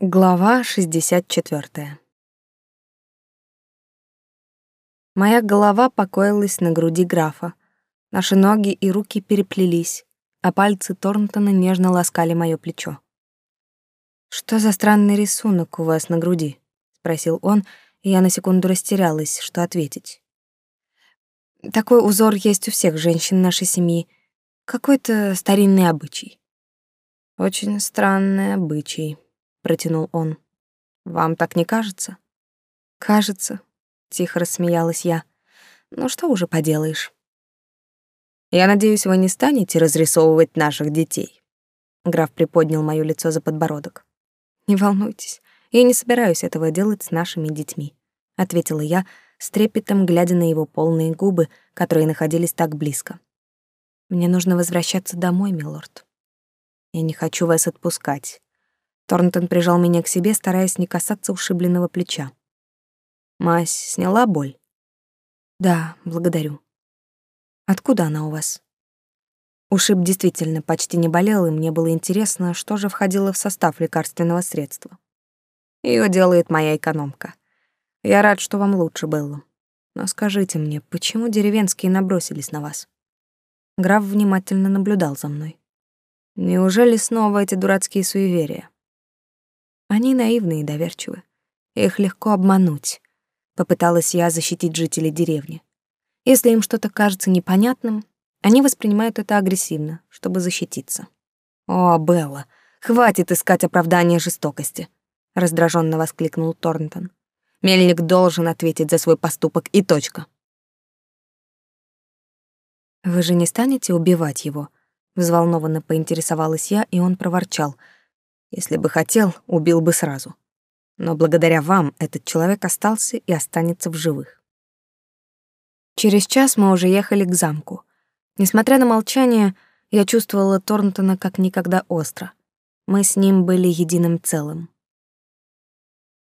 Глава 64. Моя голова покоилась на груди графа. Наши ноги и руки переплелись, а пальцы Торнтона нежно ласкали моё плечо. «Что за странный рисунок у вас на груди?» — спросил он, и я на секунду растерялась, что ответить. «Такой узор есть у всех женщин нашей семьи. Какой-то старинный обычай». «Очень странный обычай», протянул он. Вам так не кажется? Кажется, тихо рассмеялась я. Ну что уже поделаешь? Я надеюсь, вы не станете разрисовывать наших детей. Граф приподнял моё лицо за подбородок. Не волнуйтесь, я не собираюсь этого делать с нашими детьми, ответила я, с трепетом глядя на его полные губы, которые находились так близко. Мне нужно возвращаться домой, милорд. Я не хочу вас отпускать. Торнтон прижал меня к себе, стараясь не касаться ушибленного плеча. Мась сняла боль? Да, благодарю. Откуда она у вас? Ушиб действительно почти не болел, и мне было интересно, что же входило в состав лекарственного средства. Ее делает моя экономка. Я рад, что вам лучше было. Но скажите мне, почему деревенские набросились на вас? Граф внимательно наблюдал за мной. Неужели снова эти дурацкие суеверия? Они наивны и доверчивы. Их легко обмануть. Попыталась я защитить жителей деревни. Если им что-то кажется непонятным, они воспринимают это агрессивно, чтобы защититься. «О, Белла, хватит искать оправдания жестокости!» — раздраженно воскликнул Торнтон. «Мельник должен ответить за свой поступок и точка». «Вы же не станете убивать его?» — взволнованно поинтересовалась я, и он проворчал — если бы хотел, убил бы сразу. Но благодаря вам этот человек остался и останется в живых. Через час мы уже ехали к замку. Несмотря на молчание, я чувствовала Торнтона как никогда остро. Мы с ним были единым целым.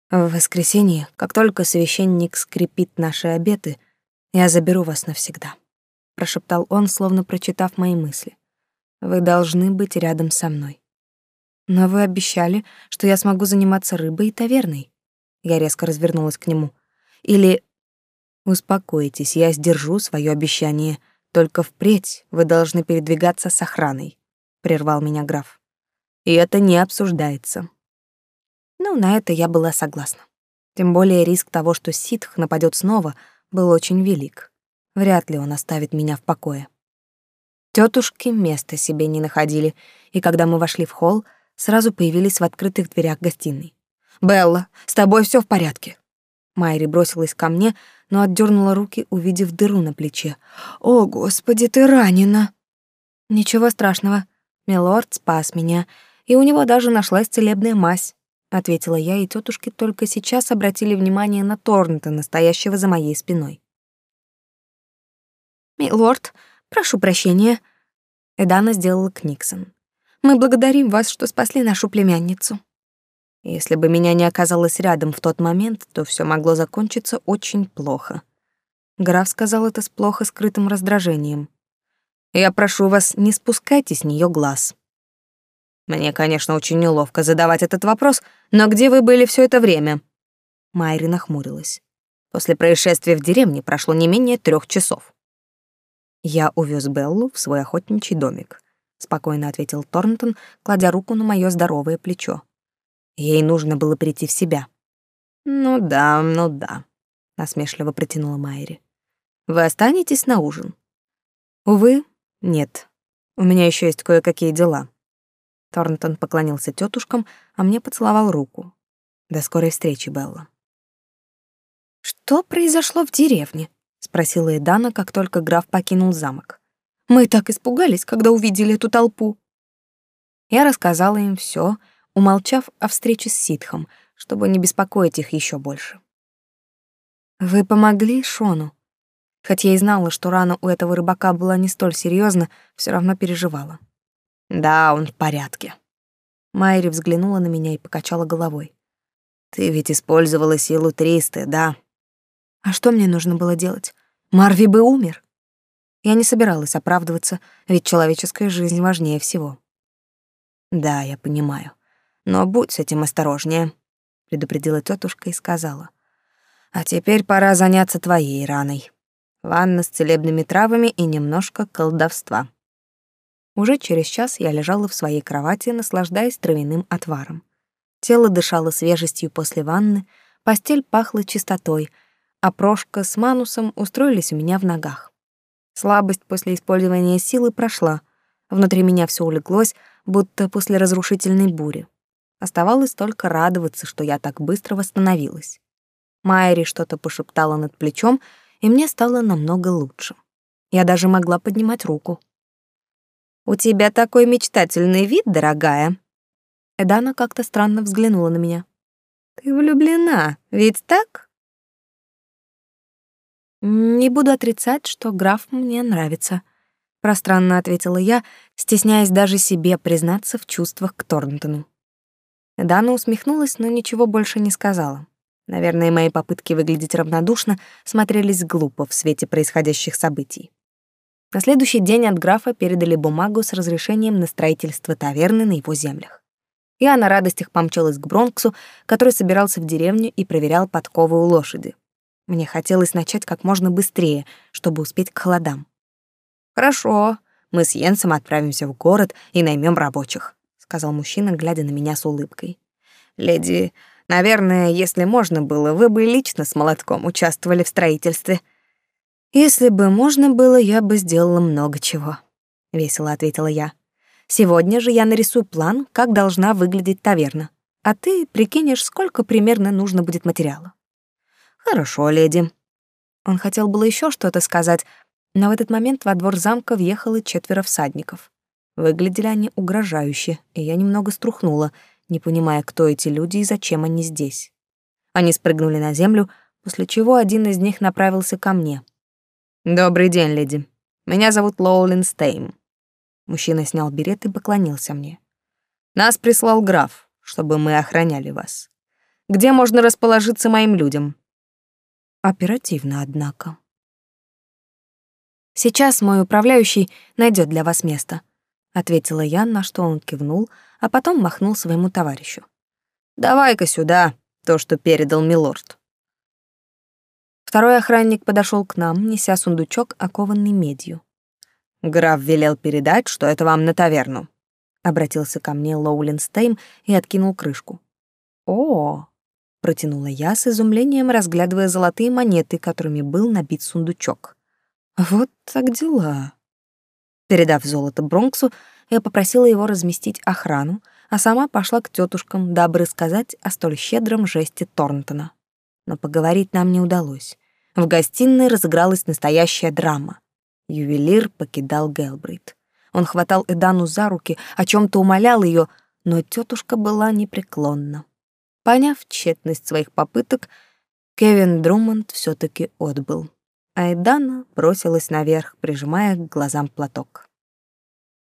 В воскресенье, как только священник скрепит наши обеты, я заберу вас навсегда, прошептал он, словно прочитав мои мысли. Вы должны быть рядом со мной. Но вы обещали, что я смогу заниматься рыбой и таверной. Я резко развернулась к нему. Или Успокойтесь, я сдержу свое обещание. Только впредь вы должны передвигаться с охраной, прервал меня граф. И это не обсуждается. Ну, на это я была согласна. Тем более риск того, что ситх нападет снова, был очень велик. Вряд ли он оставит меня в покое. Тетушки места себе не находили, и когда мы вошли в холл, сразу появились в открытых дверях гостиной. «Белла, с тобой все в порядке?» Майри бросилась ко мне, но отдернула руки, увидев дыру на плече. «О, Господи, ты ранена!» «Ничего страшного. Милорд спас меня, и у него даже нашлась целебная мазь», — ответила я, и тетушки только сейчас обратили внимание на Торнта, настоящего за моей спиной. «Милорд, прошу прощения», — Эдана сделала Книксон. Мы благодарим вас, что спасли нашу племянницу. Если бы меня не оказалось рядом в тот момент, то все могло закончиться очень плохо. Граф сказал это с плохо скрытым раздражением. Я прошу вас, не спускайте с нее глаз. Мне, конечно, очень неловко задавать этот вопрос, но где вы были все это время? Майри нахмурилась. После происшествия в деревне прошло не менее трех часов. Я увез Беллу в свой охотничий домик спокойно ответил Торнтон, кладя руку на мое здоровое плечо. Ей нужно было прийти в себя. Ну да, ну да, насмешливо протянула Майри. Вы останетесь на ужин? Увы, нет. У меня еще есть кое-какие дела. Торнтон поклонился тетушкам, а мне поцеловал руку. До скорой встречи, Белла. Что произошло в деревне? спросила Эдана, как только граф покинул замок. Мы так испугались, когда увидели эту толпу. Я рассказала им все, умолчав о встрече с ситхом, чтобы не беспокоить их еще больше. Вы помогли Шону? Хоть я и знала, что рана у этого рыбака была не столь серьезна, все равно переживала. Да, он в порядке. Майри взглянула на меня и покачала головой. Ты ведь использовала силу Тристы, да? А что мне нужно было делать? Марви бы умер. Я не собиралась оправдываться, ведь человеческая жизнь важнее всего. Да, я понимаю. но будь с этим осторожнее», — предупредила тетушка и сказала. «А теперь пора заняться твоей раной. Ванна с целебными травами и немножко колдовства». Уже через час я лежала в своей кровати, наслаждаясь травяным отваром. Тело дышало свежестью после ванны, постель пахла чистотой, а Прошка с Манусом устроились у меня в ногах. Слабость после использования силы прошла. Внутри меня все улеглось, будто после разрушительной бури. Оставалось только радоваться, что я так быстро восстановилась. Майри что-то пошептала над плечом, и мне стало намного лучше. Я даже могла поднимать руку. «У тебя такой мечтательный вид, дорогая!» Эдана как-то странно взглянула на меня. «Ты влюблена, ведь так?» «Не буду отрицать, что граф мне нравится», — пространно ответила я, стесняясь даже себе признаться в чувствах к Торнтону. Дана усмехнулась, но ничего больше не сказала. Наверное, мои попытки выглядеть равнодушно смотрелись глупо в свете происходящих событий. На следующий день от графа передали бумагу с разрешением на строительство таверны на его землях. Я на радостях помчалась к Бронксу, который собирался в деревню и проверял подковы у лошади. Мне хотелось начать как можно быстрее, чтобы успеть к холодам. «Хорошо, мы с Йенсом отправимся в город и наймем рабочих», сказал мужчина, глядя на меня с улыбкой. «Леди, наверное, если можно было, вы бы лично с молотком участвовали в строительстве». «Если бы можно было, я бы сделала много чего», — весело ответила я. «Сегодня же я нарисую план, как должна выглядеть таверна, а ты прикинешь, сколько примерно нужно будет материала». «Хорошо, леди». Он хотел было еще что-то сказать, но в этот момент во двор замка въехало четверо всадников. Выглядели они угрожающе, и я немного струхнула, не понимая, кто эти люди и зачем они здесь. Они спрыгнули на землю, после чего один из них направился ко мне. «Добрый день, леди. Меня зовут Лоулин Стейм». Мужчина снял берет и поклонился мне. «Нас прислал граф, чтобы мы охраняли вас. Где можно расположиться моим людям?» Оперативно, однако. Сейчас мой управляющий найдет для вас место, ответила я, на что он кивнул, а потом махнул своему товарищу. Давай-ка сюда то, что передал милорд. Второй охранник подошел к нам, неся сундучок, окованный медью. Граф велел передать, что это вам на таверну. Обратился ко мне Лоулинстейм и откинул крышку. О, протянула я с изумлением, разглядывая золотые монеты, которыми был набит сундучок. Вот так дела. Передав золото Бронксу, я попросила его разместить охрану, а сама пошла к тетушкам, дабы рассказать о столь щедром жесте Торнтона. Но поговорить нам не удалось. В гостиной разыгралась настоящая драма. Ювелир покидал Гелбрейт. Он хватал Эдану за руки, о чем то умолял ее, но тетушка была непреклонна. Поняв тщетность своих попыток, Кевин Друмонд все таки отбыл. Айдана бросилась наверх, прижимая к глазам платок.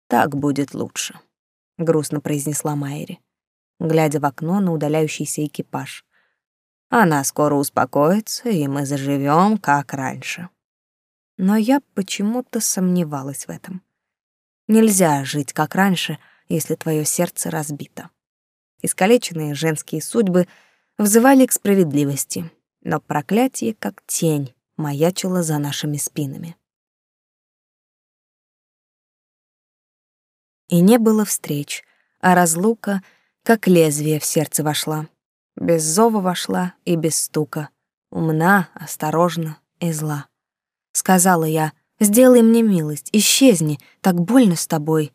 «Так будет лучше», — грустно произнесла Майри, глядя в окно на удаляющийся экипаж. «Она скоро успокоится, и мы заживем, как раньше». Но я почему-то сомневалась в этом. Нельзя жить как раньше, если твое сердце разбито. Искалеченные женские судьбы взывали к справедливости, но проклятие, как тень, маячило за нашими спинами. И не было встреч, а разлука, как лезвие в сердце вошла. Без зова вошла и без стука, умна, осторожна и зла. Сказала я, сделай мне милость, исчезни, так больно с тобой.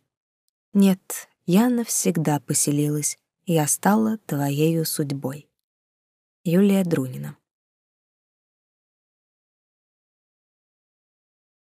Нет, я навсегда поселилась, я стала твоею судьбой. Юлия Друнина